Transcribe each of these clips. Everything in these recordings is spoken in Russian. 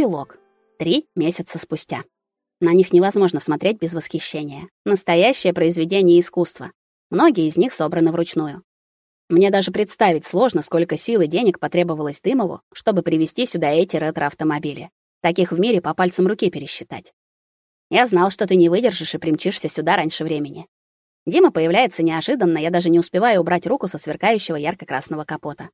Эпилог. Три месяца спустя. На них невозможно смотреть без восхищения. Настоящее произведение искусства. Многие из них собраны вручную. Мне даже представить сложно, сколько сил и денег потребовалось Дымову, чтобы привезти сюда эти ретро-автомобили. Таких в мире по пальцам руки пересчитать. Я знал, что ты не выдержишь и примчишься сюда раньше времени. Дима появляется неожиданно, я даже не успеваю убрать руку со сверкающего ярко-красного капота.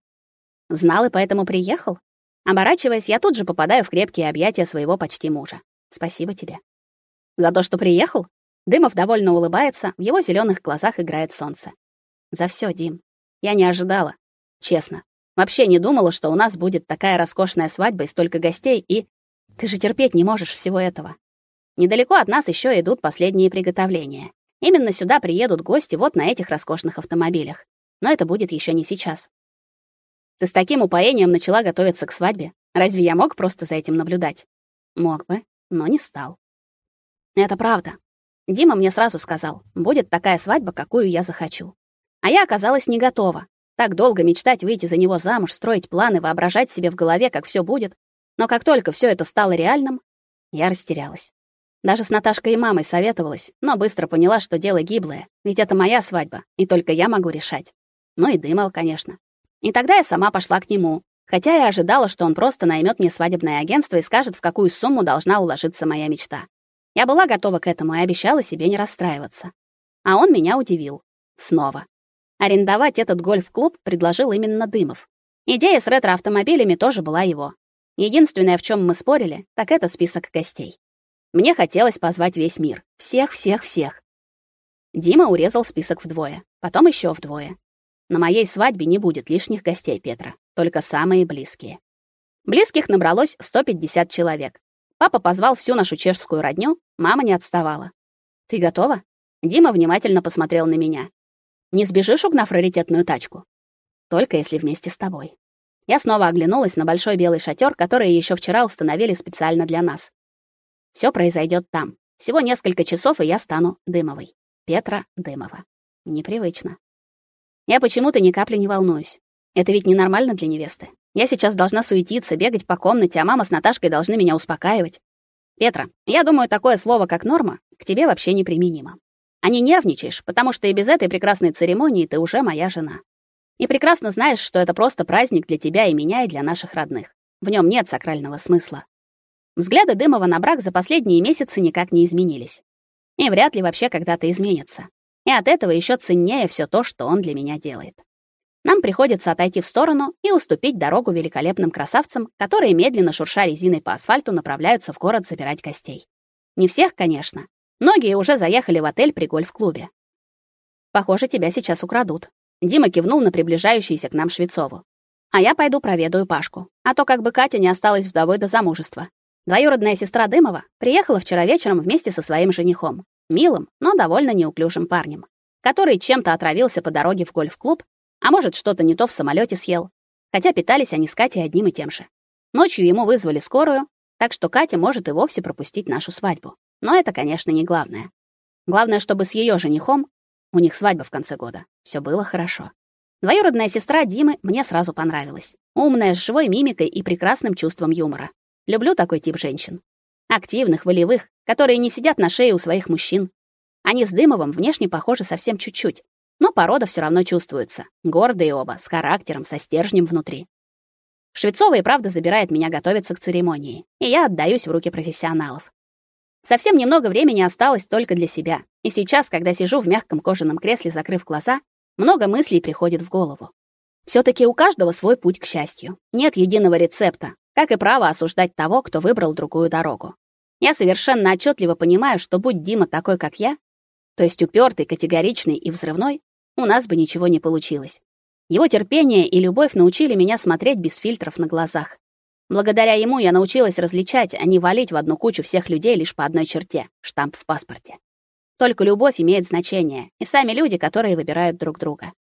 Знал и поэтому приехал? Оборачиваясь, я тут же попадаю в крепкие объятия своего почти мужа. Спасибо тебе. За то, что приехал? Дымов довольно улыбается, в его зеленых глазах играет солнце. За все, Дим. Я не ожидала, честно. Вообще не думала, что у нас будет такая роскошная свадьба и столько гостей, и ты же терпеть не можешь всего этого. Недалеко от нас еще идут последние приготовления. Именно сюда приедут гости вот на этих роскошных автомобилях. Но это будет еще не сейчас. Ты с таким упоением начала готовиться к свадьбе. Разве я мог просто за этим наблюдать? Мог бы, но не стал. Это правда. Дима мне сразу сказал: "Будет такая свадьба, какую я захочу". А я оказалась не готова. Так долго мечтать выйти за него замуж, строить планы, воображать себе в голове, как все будет. Но как только все это стало реальным, я растерялась. Даже с Наташкой и мамой советовалась, но быстро поняла, что дело гиблое, ведь это моя свадьба, и только я могу решать. Ну и Дымова, конечно. И тогда я сама пошла к нему, хотя я ожидала, что он просто наймет мне свадебное агентство и скажет, в какую сумму должна уложиться моя мечта. Я была готова к этому и обещала себе не расстраиваться. А он меня удивил. Снова. Арендовать этот гольф-клуб предложил именно Дымов. Идея с ретро-автомобилями тоже была его. Единственное, в чем мы спорили, так это список гостей. Мне хотелось позвать весь мир. Всех, всех, всех. Дима урезал список вдвое, потом еще вдвое. На моей свадьбе не будет лишних гостей Петра, только самые близкие. Близких набралось 150 человек. Папа позвал всю нашу чешскую родню, мама не отставала. Ты готова? Дима внимательно посмотрел на меня. Не сбежишь, угнав раритетную тачку? Только если вместе с тобой. Я снова оглянулась на большой белый шатер, который еще вчера установили специально для нас. Все произойдет там. Всего несколько часов, и я стану Дымовой. Петра Дымова. Непривычно. Я почему-то ни капли не волнуюсь. Это ведь ненормально для невесты. Я сейчас должна суетиться, бегать по комнате, а мама с Наташкой должны меня успокаивать. Петра, я думаю, такое слово, как норма, к тебе вообще неприменимо. А не нервничаешь, потому что и без этой прекрасной церемонии ты уже моя жена. И прекрасно знаешь, что это просто праздник для тебя и меня, и для наших родных. В нем нет сакрального смысла. Взгляды Дымова на брак за последние месяцы никак не изменились. И вряд ли вообще когда-то изменятся. И от этого еще ценнее все то, что он для меня делает нам приходится отойти в сторону и уступить дорогу великолепным красавцам, которые медленно шурша резиной по асфальту направляются в город забирать гостей. Не всех, конечно. Многие уже заехали в отель при гольф-клубе. Похоже, тебя сейчас украдут. Дима кивнул на приближающуюся к нам Швецову. А я пойду проведаю Пашку, а то как бы Катя не осталась вдовой до замужества. Двоюродная сестра Дымова приехала вчера вечером вместе со своим женихом, милым, но довольно неуклюжим парнем, который чем-то отравился по дороге в гольф-клуб а может, что-то не то в самолете съел. Хотя питались они с Катей одним и тем же. Ночью ему вызвали скорую, так что Катя может и вовсе пропустить нашу свадьбу. Но это, конечно, не главное. Главное, чтобы с ее женихом, у них свадьба в конце года, все было хорошо. Двоюродная сестра Димы мне сразу понравилась. Умная, с живой мимикой и прекрасным чувством юмора. Люблю такой тип женщин. Активных, волевых, которые не сидят на шее у своих мужчин. Они с Дымовым внешне похожи совсем чуть-чуть, но порода все равно чувствуется. Гордые оба, с характером, со стержнем внутри. Швецова и правда забирает меня готовиться к церемонии, и я отдаюсь в руки профессионалов. Совсем немного времени осталось только для себя. И сейчас, когда сижу в мягком кожаном кресле, закрыв глаза, много мыслей приходит в голову. все таки у каждого свой путь к счастью. Нет единого рецепта, как и право осуждать того, кто выбрал другую дорогу. Я совершенно отчетливо понимаю, что будь Дима такой, как я, то есть упертый, категоричный и взрывной, у нас бы ничего не получилось. Его терпение и любовь научили меня смотреть без фильтров на глазах. Благодаря ему я научилась различать, а не валить в одну кучу всех людей лишь по одной черте штамп в паспорте. Только любовь имеет значение, и сами люди, которые выбирают друг друга.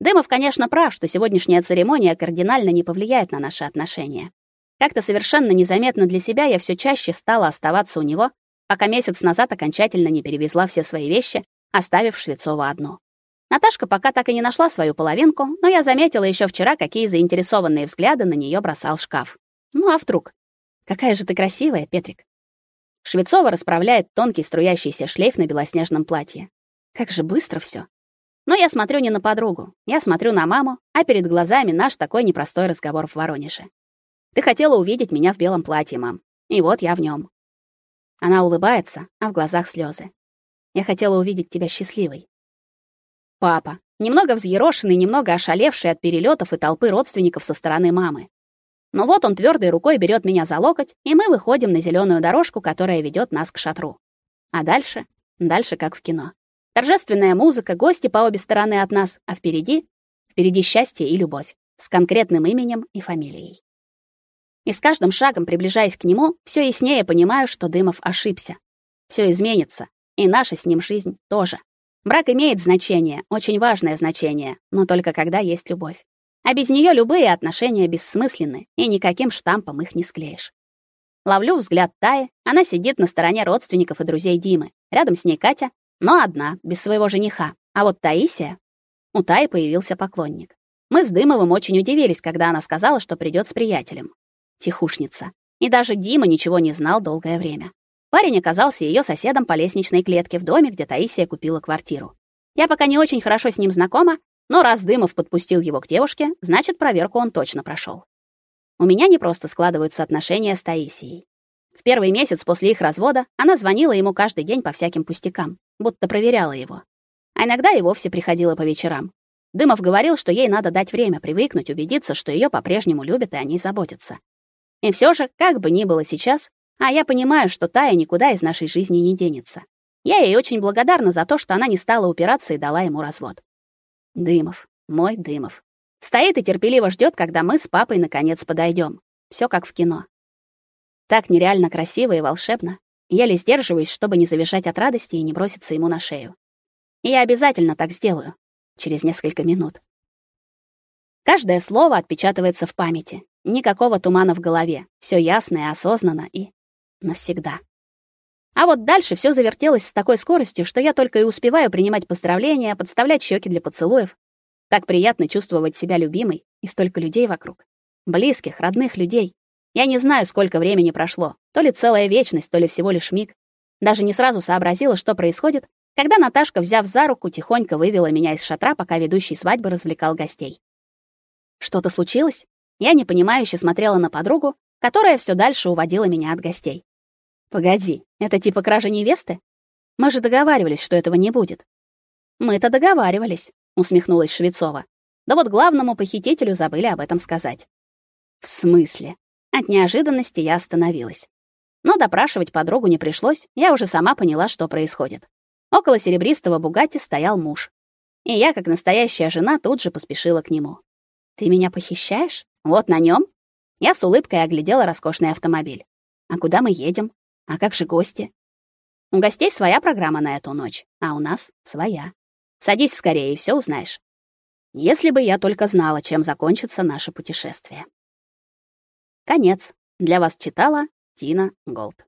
Дымов, конечно, прав, что сегодняшняя церемония кардинально не повлияет на наши отношения. Как-то совершенно незаметно для себя я все чаще стала оставаться у него, пока месяц назад окончательно не перевезла все свои вещи, оставив Швецова одну. Наташка пока так и не нашла свою половинку, но я заметила еще вчера, какие заинтересованные взгляды на нее бросал шкаф. Ну а вдруг? Какая же ты красивая, Петрик. Швецова расправляет тонкий струящийся шлейф на белоснежном платье. Как же быстро все. Но я смотрю не на подругу, я смотрю на маму, а перед глазами наш такой непростой разговор в Воронеже. Ты хотела увидеть меня в белом платье, мам. И вот я в нем. Она улыбается, а в глазах слезы. Я хотела увидеть тебя счастливой. Папа, немного взъерошенный, немного ошалевший от перелетов и толпы родственников со стороны мамы. Но вот он твердой рукой берет меня за локоть, и мы выходим на зеленую дорожку, которая ведет нас к шатру. А дальше, дальше как в кино. Торжественная музыка, гости по обе стороны от нас, а впереди, впереди счастье и любовь с конкретным именем и фамилией. И с каждым шагом, приближаясь к нему, все яснее понимаю, что Дымов ошибся. Все изменится, и наша с ним жизнь тоже. Брак имеет значение, очень важное значение, но только когда есть любовь. А без нее любые отношения бессмысленны, и никаким штампом их не склеишь. Ловлю взгляд Таи, она сидит на стороне родственников и друзей Димы. Рядом с ней Катя, но одна, без своего жениха. А вот Таисия... У Таи появился поклонник. Мы с Дымовым очень удивились, когда она сказала, что придет с приятелем. Тихушница. И даже Дима ничего не знал долгое время. Парень оказался ее соседом по лестничной клетке в доме, где Таисия купила квартиру. Я пока не очень хорошо с ним знакома, но раз Дымов подпустил его к девушке, значит, проверку он точно прошел. У меня не просто складываются отношения с Таисией. В первый месяц после их развода она звонила ему каждый день по всяким пустякам, будто проверяла его. А иногда и вовсе приходила по вечерам. Дымов говорил, что ей надо дать время привыкнуть, убедиться, что ее по-прежнему любят и о ней заботятся. И все же, как бы ни было сейчас, а я понимаю, что Тая никуда из нашей жизни не денется. Я ей очень благодарна за то, что она не стала упираться и дала ему развод. Дымов, мой Дымов. Стоит и терпеливо ждет, когда мы с папой наконец подойдем. Все как в кино. Так нереально красиво и волшебно. Еле сдерживаюсь, чтобы не завизжать от радости и не броситься ему на шею. И я обязательно так сделаю. Через несколько минут. Каждое слово отпечатывается в памяти. Никакого тумана в голове. Все ясно и осознанно и навсегда. А вот дальше все завертелось с такой скоростью, что я только и успеваю принимать поздравления, подставлять щеки для поцелуев. Так приятно чувствовать себя любимой и столько людей вокруг. Близких, родных людей. Я не знаю, сколько времени прошло. То ли целая вечность, то ли всего лишь миг. Даже не сразу сообразила, что происходит, когда Наташка, взяв за руку, тихонько вывела меня из шатра, пока ведущий свадьбы развлекал гостей. Что-то случилось? Я непонимающе смотрела на подругу, которая все дальше уводила меня от гостей. Погоди, это типа кража невесты? Мы же договаривались, что этого не будет. Мы-то договаривались, усмехнулась Швецова. Да вот главному похитителю забыли об этом сказать. В смысле? От неожиданности я остановилась. Но допрашивать подругу не пришлось, я уже сама поняла, что происходит. Около серебристого Бугатти стоял муж. И я, как настоящая жена, тут же поспешила к нему. Ты меня похищаешь? Вот на нем? Я с улыбкой оглядела роскошный автомобиль. А куда мы едем? А как же гости? У гостей своя программа на эту ночь, а у нас своя. Садись скорее и все узнаешь. Если бы я только знала, чем закончится наше путешествие. Конец. Для вас читала Тина Голд.